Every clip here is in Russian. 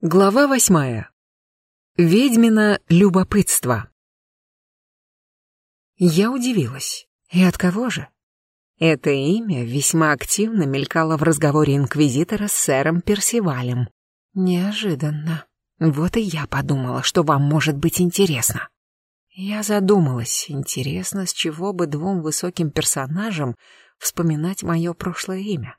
Глава восьмая. Ведьмина любопытство. Я удивилась. И от кого же? Это имя весьма активно мелькало в разговоре инквизитора с сэром Персивалем. Неожиданно. Вот и я подумала, что вам может быть интересно. Я задумалась, интересно, с чего бы двум высоким персонажам вспоминать мое прошлое имя.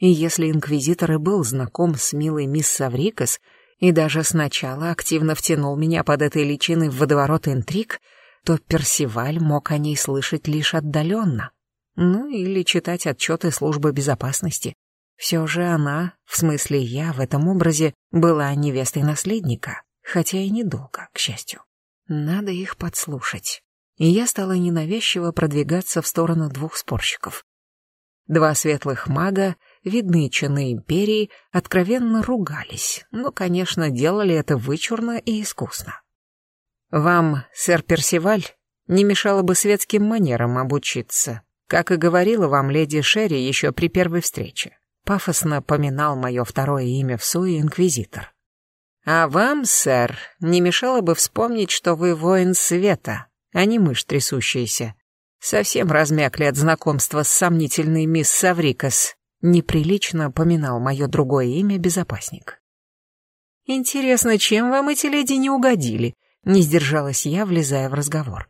И если инквизитор и был знаком с милой мисс Саврикас и даже сначала активно втянул меня под этой личиной в водоворот интриг, то Персиваль мог о ней слышать лишь отдаленно. Ну или читать отчеты службы безопасности. Все же она, в смысле я в этом образе, была невестой наследника, хотя и недолго, к счастью. Надо их подслушать. И я стала ненавязчиво продвигаться в сторону двух спорщиков. Два светлых мага видные чины империи откровенно ругались, но, конечно, делали это вычурно и искусно. «Вам, сэр Персиваль, не мешало бы светским манерам обучиться, как и говорила вам леди Шерри еще при первой встрече», пафосно поминал мое второе имя в суе инквизитор. «А вам, сэр, не мешало бы вспомнить, что вы воин света, а не мышь трясущаяся. Совсем размякли от знакомства с сомнительной мисс Саврикас Неприлично поминал мое другое имя безопасник. «Интересно, чем вам эти леди не угодили?» Не сдержалась я, влезая в разговор.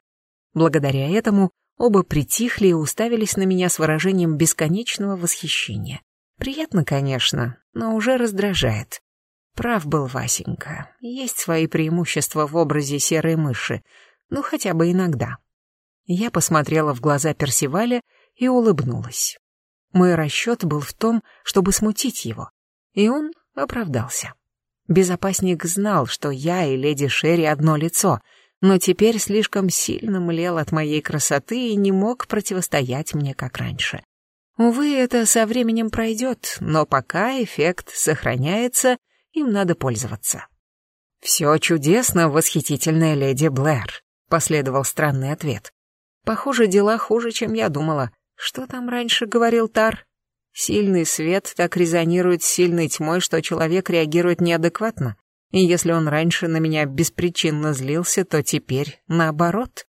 Благодаря этому оба притихли и уставились на меня с выражением бесконечного восхищения. Приятно, конечно, но уже раздражает. Прав был Васенька. Есть свои преимущества в образе серой мыши, ну хотя бы иногда. Я посмотрела в глаза Персиваля и улыбнулась. Мой расчет был в том, чтобы смутить его, и он оправдался. Безопасник знал, что я и леди Шерри одно лицо, но теперь слишком сильно млел от моей красоты и не мог противостоять мне, как раньше. Увы, это со временем пройдет, но пока эффект сохраняется, им надо пользоваться. «Все чудесно, восхитительная леди Блэр», — последовал странный ответ. «Похоже, дела хуже, чем я думала. Что там раньше говорил Тар? Сильный свет так резонирует с сильной тьмой, что человек реагирует неадекватно. И если он раньше на меня беспричинно злился, то теперь наоборот.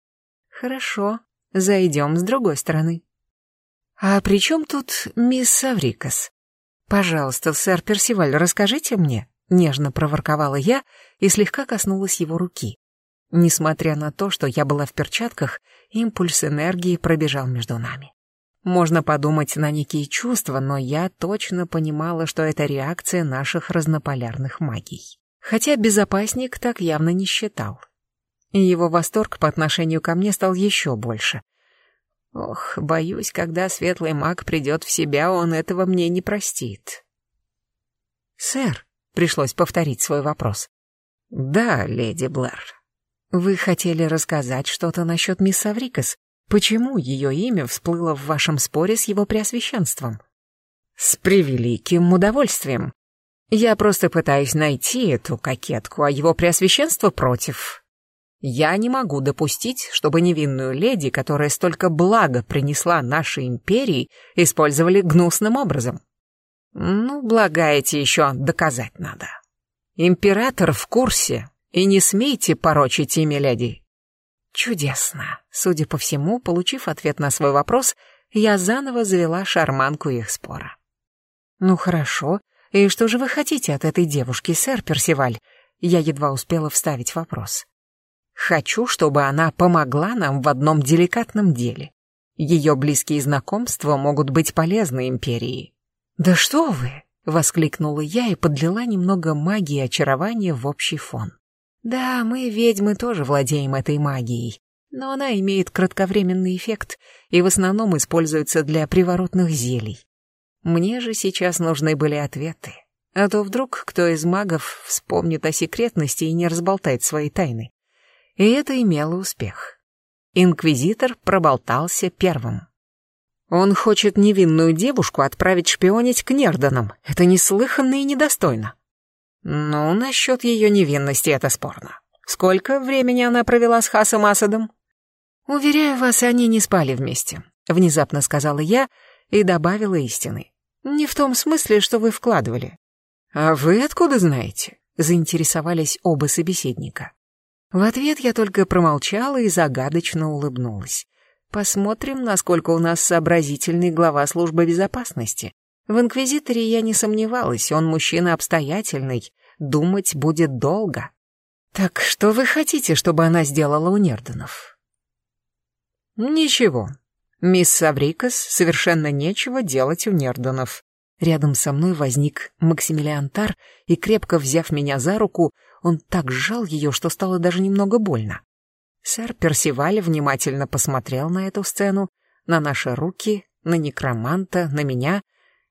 Хорошо, зайдем с другой стороны. А при чем тут мисс Саврикас? Пожалуйста, сэр Персиваль, расскажите мне, нежно проворковала я и слегка коснулась его руки. Несмотря на то, что я была в перчатках, импульс энергии пробежал между нами. Можно подумать на некие чувства, но я точно понимала, что это реакция наших разнополярных магий. Хотя безопасник так явно не считал. И его восторг по отношению ко мне стал еще больше. Ох, боюсь, когда светлый маг придет в себя, он этого мне не простит. «Сэр», — пришлось повторить свой вопрос. «Да, леди Блэр. Вы хотели рассказать что-то насчет мисс Аврикас?» Почему ее имя всплыло в вашем споре с его преосвященством? С превеликим удовольствием. Я просто пытаюсь найти эту кокетку, а его преосвященство против. Я не могу допустить, чтобы невинную леди, которая столько блага принесла нашей империи, использовали гнусным образом. Ну, блага эти еще доказать надо. Император в курсе, и не смейте порочить имя леди. Чудесно. Судя по всему, получив ответ на свой вопрос, я заново завела шарманку их спора. «Ну хорошо. И что же вы хотите от этой девушки, сэр Персиваль?» Я едва успела вставить вопрос. «Хочу, чтобы она помогла нам в одном деликатном деле. Ее близкие знакомства могут быть полезны империи». «Да что вы!» — воскликнула я и подлила немного магии и очарования в общий фон. Да, мы, ведьмы, тоже владеем этой магией, но она имеет кратковременный эффект и в основном используется для приворотных зелий. Мне же сейчас нужны были ответы, а то вдруг кто из магов вспомнит о секретности и не разболтает свои тайны. И это имело успех. Инквизитор проболтался первым. Он хочет невинную девушку отправить шпионить к Нерданам. Это неслыханно и недостойно. Ну, насчет ее невинности это спорно. Сколько времени она провела с Хасом Асадом? Уверяю вас, они не спали вместе, внезапно сказала я и добавила истины. Не в том смысле, что вы вкладывали. А вы откуда знаете? заинтересовались оба собеседника. В ответ я только промолчала и загадочно улыбнулась. Посмотрим, насколько у нас сообразительный глава службы безопасности. В инквизиторе я не сомневалась, он мужчина обстоятельный, думать будет долго. Так что вы хотите, чтобы она сделала у Нерденов? Ничего. Мисс Саврикас совершенно нечего делать у Нерденов. Рядом со мной возник Максимилиан Тар, и, крепко взяв меня за руку, он так сжал ее, что стало даже немного больно. Сэр Персиваль внимательно посмотрел на эту сцену, на наши руки, на некроманта, на меня,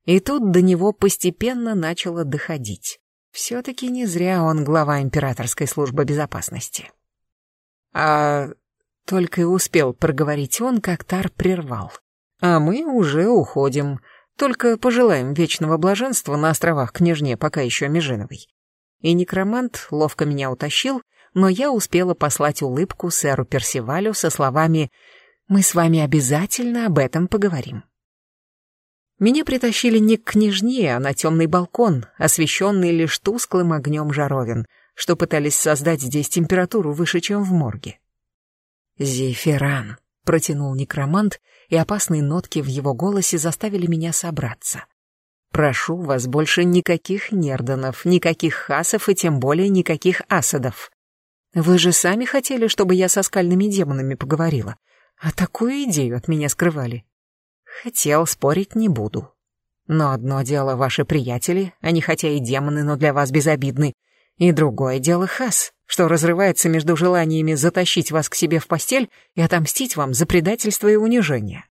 и тут до него постепенно начало доходить. Все-таки не зря он глава императорской службы безопасности. А только и успел проговорить он, как Тар прервал. А мы уже уходим. Только пожелаем вечного блаженства на островах Княжне, пока еще Межиновой. И некромант ловко меня утащил, но я успела послать улыбку сэру Персивалю со словами «Мы с вами обязательно об этом поговорим». Меня притащили не к княжне, а на темный балкон, освещенный лишь тусклым огнем жаровин, что пытались создать здесь температуру выше, чем в морге. «Зефиран», — протянул некромант, и опасные нотки в его голосе заставили меня собраться. «Прошу вас, больше никаких нерданов, никаких хасов и тем более никаких асадов. Вы же сами хотели, чтобы я со скальными демонами поговорила, а такую идею от меня скрывали. Хотел, спорить не буду. Но одно дело ваши приятели, они хотя и демоны, но для вас безобидны, и другое дело Хас, что разрывается между желаниями затащить вас к себе в постель и отомстить вам за предательство и унижение.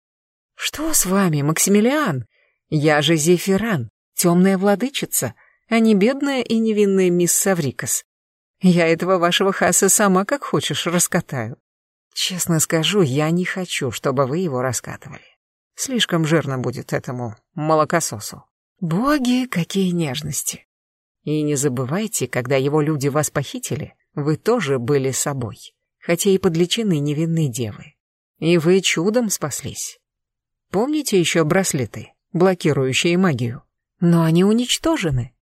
Что с вами, Максимилиан? Я же Зефиран, темная владычица, а не бедная и невинная мисс Саврикас. Я этого вашего Хаса сама как хочешь раскатаю. Честно скажу, я не хочу, чтобы вы его раскатывали. Слишком жирно будет этому молокососу. Боги, какие нежности. И не забывайте, когда его люди вас похитили, вы тоже были собой, хотя и под личиной девы. И вы чудом спаслись. Помните еще браслеты, блокирующие магию? Но они уничтожены.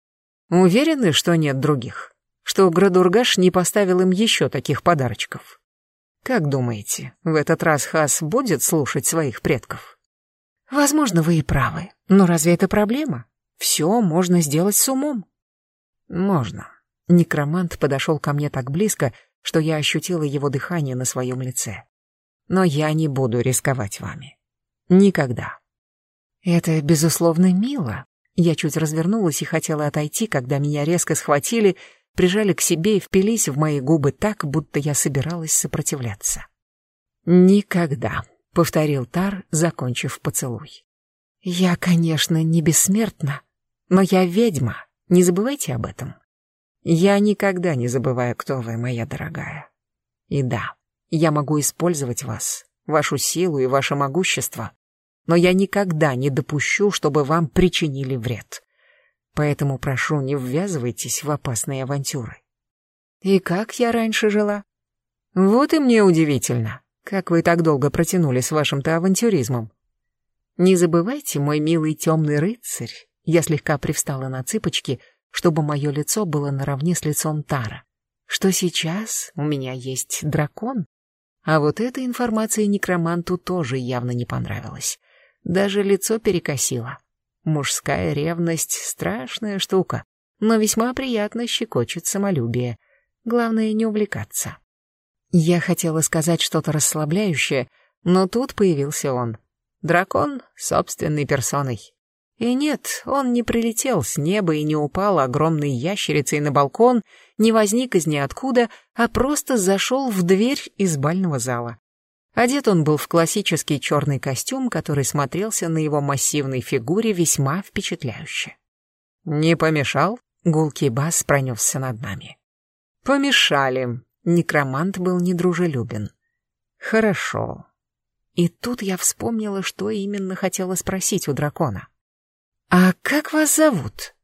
Уверены, что нет других? Что Градургаш не поставил им еще таких подарочков? Как думаете, в этот раз Хас будет слушать своих предков? Возможно, вы и правы. Но разве это проблема? Все можно сделать с умом. Можно. Некромант подошел ко мне так близко, что я ощутила его дыхание на своем лице. Но я не буду рисковать вами. Никогда. Это, безусловно, мило. Я чуть развернулась и хотела отойти, когда меня резко схватили, прижали к себе и впились в мои губы так, будто я собиралась сопротивляться. Никогда повторил Тар, закончив поцелуй. Я, конечно, не бессмертна, но я ведьма. Не забывайте об этом. Я никогда не забываю, кто вы, моя дорогая. И да, я могу использовать вас, вашу силу и ваше могущество, но я никогда не допущу, чтобы вам причинили вред. Поэтому прошу, не ввязывайтесь в опасные авантюры. И как я раньше жила? Вот и мне удивительно. Как вы так долго протянули с вашим-то авантюризмом? Не забывайте, мой милый темный рыцарь, я слегка привстала на цыпочки, чтобы мое лицо было наравне с лицом Тара, что сейчас у меня есть дракон. А вот эта информация некроманту тоже явно не понравилась. Даже лицо перекосило. Мужская ревность — страшная штука, но весьма приятно щекочет самолюбие. Главное, не увлекаться. Я хотела сказать что-то расслабляющее, но тут появился он. Дракон собственной персоной. И нет, он не прилетел с неба и не упал огромной ящерицей на балкон, не возник из ниоткуда, а просто зашел в дверь из бального зала. Одет он был в классический черный костюм, который смотрелся на его массивной фигуре весьма впечатляюще. «Не помешал?» — гулкий бас пронесся над нами. «Помешали», Некромант был недружелюбен. Хорошо. И тут я вспомнила, что именно хотела спросить у дракона. «А как вас зовут?»